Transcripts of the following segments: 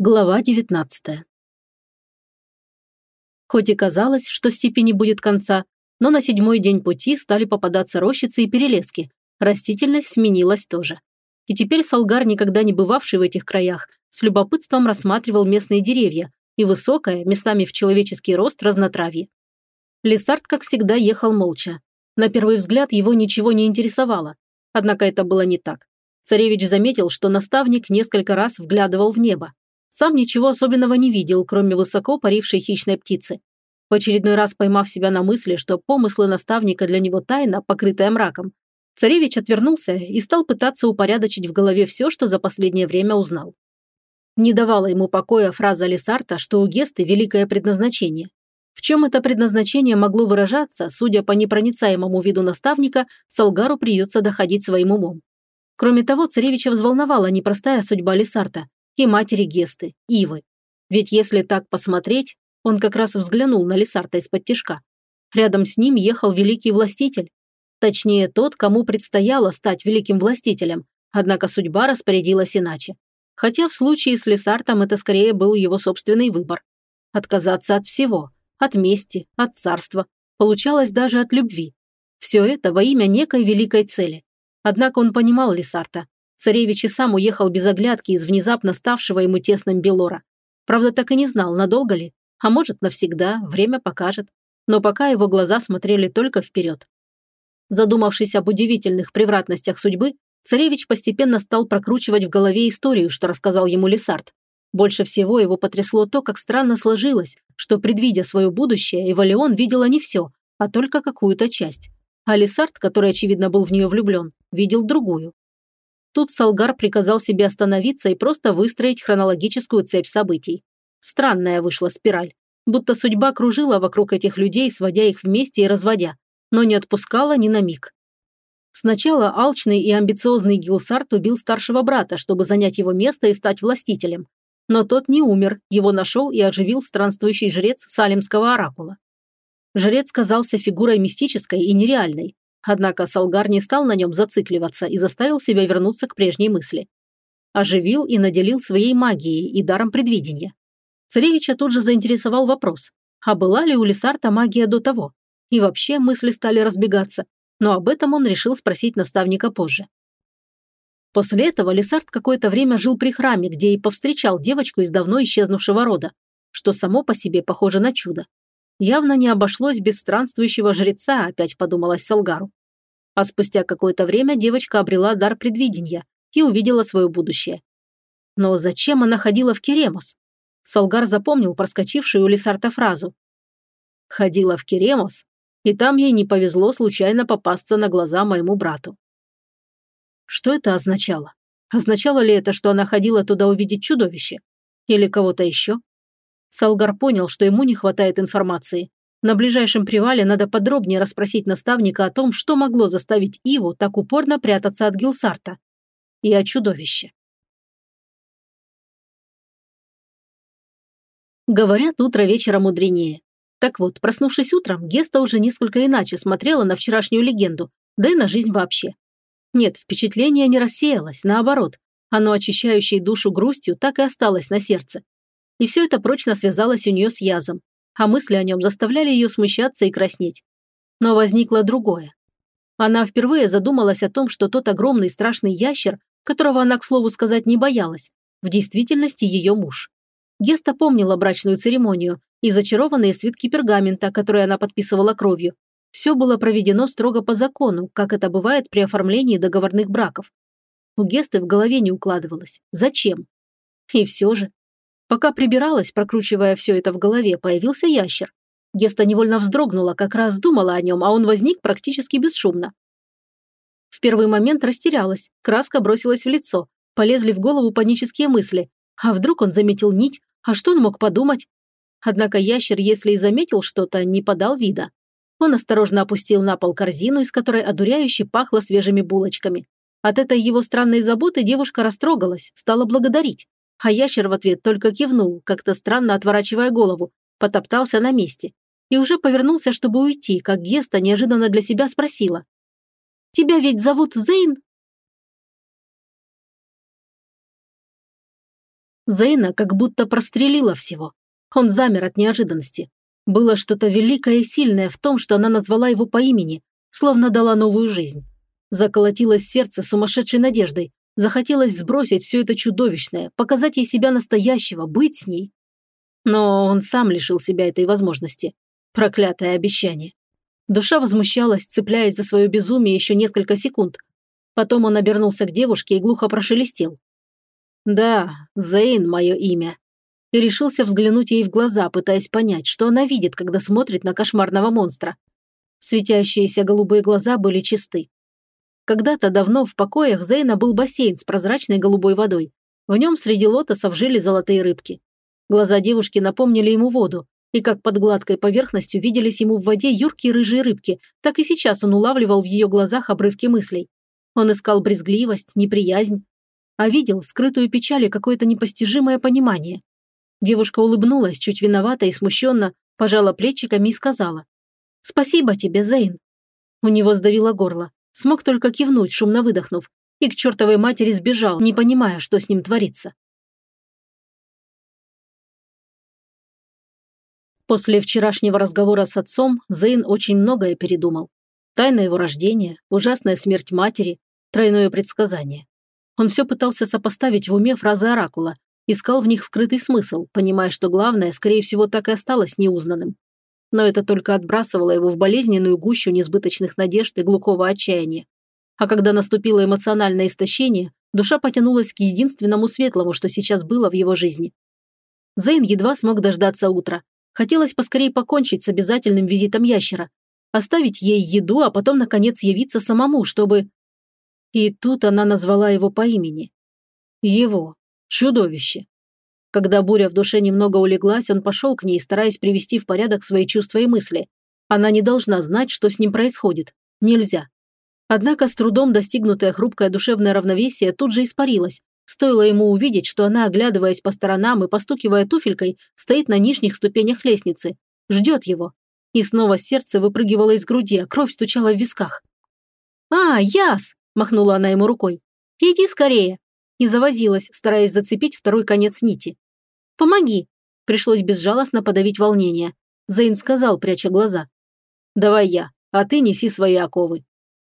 Глава 19 Хоть и казалось, что степи не будет конца, но на седьмой день пути стали попадаться рощицы и перелески. Растительность сменилась тоже. И теперь Салгар, никогда не бывавший в этих краях, с любопытством рассматривал местные деревья и высокое, местами в человеческий рост, разнотравье. Лесард, как всегда, ехал молча. На первый взгляд его ничего не интересовало. Однако это было не так. Царевич заметил, что наставник несколько раз вглядывал в небо, сам ничего особенного не видел, кроме высоко парившей хищной птицы. В очередной раз поймав себя на мысли, что помыслы наставника для него тайна, покрытая мраком, царевич отвернулся и стал пытаться упорядочить в голове все, что за последнее время узнал. Не давала ему покоя фраза Лесарта, что у Гесты великое предназначение. В чем это предназначение могло выражаться, судя по непроницаемому виду наставника, Салгару придется доходить своим умом. Кроме того, царевича взволновала непростая судьба Лесарта и матери Гесты, Ивы. Ведь если так посмотреть, он как раз взглянул на Лесарта из-под тишка. Рядом с ним ехал великий властитель. Точнее, тот, кому предстояло стать великим властителем, однако судьба распорядилась иначе. Хотя в случае с Лесартом это скорее был его собственный выбор. Отказаться от всего, от мести, от царства, получалось даже от любви. Все это во имя некой великой цели. Однако он понимал Лесарта. Царевич и сам уехал без оглядки из внезапно ставшего ему тесным Белора. Правда, так и не знал, надолго ли. А может, навсегда, время покажет. Но пока его глаза смотрели только вперед. Задумавшись об удивительных превратностях судьбы, царевич постепенно стал прокручивать в голове историю, что рассказал ему Лесард. Больше всего его потрясло то, как странно сложилось, что, предвидя свое будущее, Эвалион видела не все, а только какую-то часть. А Лесард, который, очевидно, был в нее влюблен, видел другую. Тут Салгар приказал себе остановиться и просто выстроить хронологическую цепь событий. Странная вышла спираль. Будто судьба кружила вокруг этих людей, сводя их вместе и разводя, но не отпускала ни на миг. Сначала алчный и амбициозный Гилсарт убил старшего брата, чтобы занять его место и стать властителем. Но тот не умер, его нашел и оживил странствующий жрец Салимского оракула. Жрец казался фигурой мистической и нереальной, Однако Салгар не стал на нем зацикливаться и заставил себя вернуться к прежней мысли. Оживил и наделил своей магией и даром предвидения. Царевича тут же заинтересовал вопрос, а была ли у Лесарта магия до того? И вообще мысли стали разбегаться, но об этом он решил спросить наставника позже. После этого Лесард какое-то время жил при храме, где и повстречал девочку из давно исчезнувшего рода, что само по себе похоже на чудо. Явно не обошлось без странствующего жреца, опять подумалось Салгару. А спустя какое-то время девочка обрела дар предвидения и увидела свое будущее. Но зачем она ходила в Керемос? Салгар запомнил проскочившую у Лесарта фразу. «Ходила в Керемос, и там ей не повезло случайно попасться на глаза моему брату». Что это означало? Означало ли это, что она ходила туда увидеть чудовище? Или кого-то еще? Салгар понял, что ему не хватает информации. На ближайшем привале надо подробнее расспросить наставника о том, что могло заставить Иву так упорно прятаться от Гилсарта. И о чудовище. Говорят, утро вечера мудренее. Так вот, проснувшись утром, Геста уже несколько иначе смотрела на вчерашнюю легенду, да и на жизнь вообще. Нет, впечатление не рассеялось, наоборот. Оно, очищающее душу грустью, так и осталось на сердце. И все это прочно связалось у нее с Язом, а мысли о нем заставляли ее смущаться и краснеть. Но возникло другое. Она впервые задумалась о том, что тот огромный страшный ящер, которого она, к слову сказать, не боялась, в действительности ее муж. Геста помнила брачную церемонию и зачарованные свитки пергамента, которые она подписывала кровью. Все было проведено строго по закону, как это бывает при оформлении договорных браков. У Гесты в голове не укладывалось. Зачем? И все же, Пока прибиралась, прокручивая все это в голове, появился ящер. Геста невольно вздрогнула, как раз думала о нем, а он возник практически бесшумно. В первый момент растерялась, краска бросилась в лицо, полезли в голову панические мысли. А вдруг он заметил нить? А что он мог подумать? Однако ящер, если и заметил что-то, не подал вида. Он осторожно опустил на пол корзину, из которой одуряюще пахло свежими булочками. От этой его странной заботы девушка растрогалась, стала благодарить. А ящер в ответ только кивнул, как-то странно отворачивая голову, потоптался на месте. И уже повернулся, чтобы уйти, как Геста неожиданно для себя спросила. «Тебя ведь зовут Зейн?» Зейна как будто прострелила всего. Он замер от неожиданности. Было что-то великое и сильное в том, что она назвала его по имени, словно дала новую жизнь. Заколотилось сердце сумасшедшей надеждой. Захотелось сбросить все это чудовищное, показать ей себя настоящего, быть с ней. Но он сам лишил себя этой возможности. Проклятое обещание. Душа возмущалась, цепляясь за свое безумие еще несколько секунд. Потом он обернулся к девушке и глухо прошелестел. «Да, Зейн – мое имя». И решился взглянуть ей в глаза, пытаясь понять, что она видит, когда смотрит на кошмарного монстра. Светящиеся голубые глаза были чисты. Когда-то давно в покоях Зейна был бассейн с прозрачной голубой водой. В нем среди лотосов жили золотые рыбки. Глаза девушки напомнили ему воду, и как под гладкой поверхностью виделись ему в воде юркие рыжие рыбки, так и сейчас он улавливал в ее глазах обрывки мыслей. Он искал брезгливость, неприязнь, а видел скрытую печаль и какое-то непостижимое понимание. Девушка улыбнулась, чуть виновата и смущенно, пожала плечиками и сказала. «Спасибо тебе, Зейн». У него сдавило горло. Смог только кивнуть, шумно выдохнув, и к чертовой матери сбежал, не понимая, что с ним творится. После вчерашнего разговора с отцом Зейн очень многое передумал. Тайна его рождения, ужасная смерть матери, тройное предсказание. Он все пытался сопоставить в уме фразы Оракула, искал в них скрытый смысл, понимая, что главное, скорее всего, так и осталось неузнанным. Но это только отбрасывало его в болезненную гущу несбыточных надежд и глухого отчаяния. А когда наступило эмоциональное истощение, душа потянулась к единственному светлому, что сейчас было в его жизни. Зейн едва смог дождаться утра, Хотелось поскорее покончить с обязательным визитом ящера. Оставить ей еду, а потом, наконец, явиться самому, чтобы... И тут она назвала его по имени. Его. Чудовище. Когда буря в душе немного улеглась, он пошел к ней, стараясь привести в порядок свои чувства и мысли. Она не должна знать, что с ним происходит. Нельзя. Однако с трудом достигнутое хрупкое душевное равновесие тут же испарилось, Стоило ему увидеть, что она, оглядываясь по сторонам и постукивая туфелькой, стоит на нижних ступенях лестницы, ждет его. И снова сердце выпрыгивало из груди, а кровь стучала в висках. «А, Яс!» – махнула она ему рукой. «Иди скорее!» И завозилась, стараясь зацепить второй конец нити. «Помоги!» – пришлось безжалостно подавить волнение. Зейн сказал, пряча глаза. «Давай я, а ты неси свои оковы.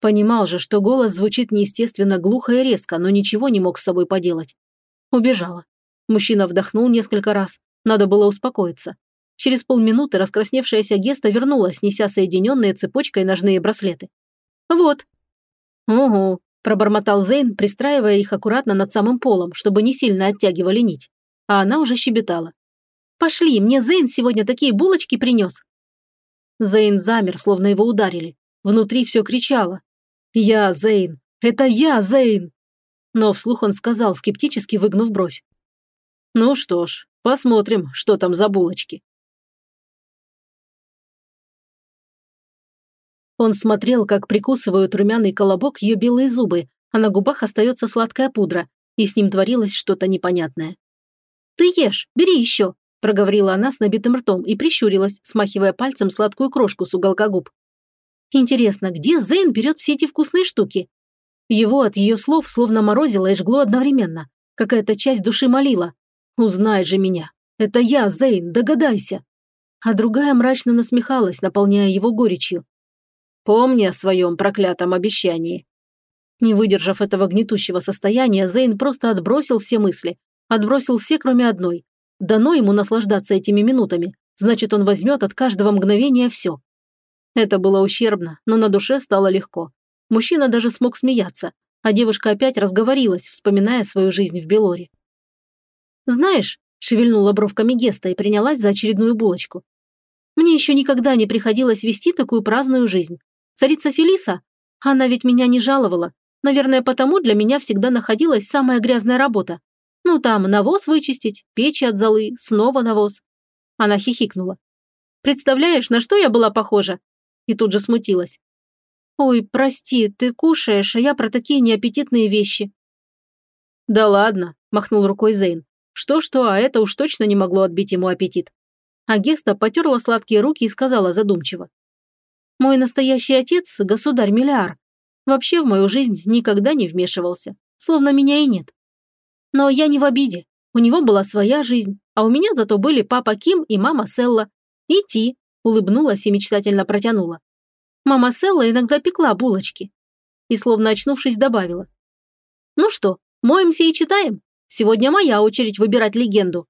Понимал же, что голос звучит неестественно глухо и резко, но ничего не мог с собой поделать. Убежала. Мужчина вдохнул несколько раз. Надо было успокоиться. Через полминуты раскрасневшаяся Геста вернулась, неся соединенные цепочкой ножные браслеты. «Вот». «Угу», – пробормотал Зейн, пристраивая их аккуратно над самым полом, чтобы не сильно оттягивали нить. А она уже щебетала. «Пошли, мне Зейн сегодня такие булочки принес». Зейн замер, словно его ударили. Внутри все кричало. «Я Зейн! Это я, Зейн!» Но вслух он сказал, скептически выгнув бровь. «Ну что ж, посмотрим, что там за булочки». Он смотрел, как прикусывают румяный колобок ее белые зубы, а на губах остается сладкая пудра, и с ним творилось что-то непонятное. «Ты ешь, бери еще», – проговорила она с набитым ртом и прищурилась, смахивая пальцем сладкую крошку с уголка губ. Интересно, где Зейн берет все эти вкусные штуки? Его от ее слов словно морозило и жгло одновременно. Какая-то часть души молила. «Узнай же меня. Это я, Зейн, догадайся». А другая мрачно насмехалась, наполняя его горечью. «Помни о своем проклятом обещании». Не выдержав этого гнетущего состояния, Зейн просто отбросил все мысли. Отбросил все, кроме одной. Дано ему наслаждаться этими минутами. Значит, он возьмет от каждого мгновения все. Это было ущербно, но на душе стало легко. Мужчина даже смог смеяться, а девушка опять разговорилась, вспоминая свою жизнь в Белоре. «Знаешь», – шевельнула бровками Геста и принялась за очередную булочку. «Мне еще никогда не приходилось вести такую праздную жизнь. Царица Фелиса? Она ведь меня не жаловала. Наверное, потому для меня всегда находилась самая грязная работа. Ну там, навоз вычистить, печи от золы, снова навоз». Она хихикнула. «Представляешь, на что я была похожа? и тут же смутилась. «Ой, прости, ты кушаешь, а я про такие неаппетитные вещи». «Да ладно», – махнул рукой Зейн. Что-что, а это уж точно не могло отбить ему аппетит. А Геста потерла сладкие руки и сказала задумчиво. «Мой настоящий отец – государь Миллиар. Вообще в мою жизнь никогда не вмешивался, словно меня и нет. Но я не в обиде. У него была своя жизнь, а у меня зато были папа Ким и мама Селла. И улыбнулась и мечтательно протянула. Мама Селла иногда пекла булочки. И словно очнувшись добавила. Ну что, моемся и читаем? Сегодня моя очередь выбирать легенду.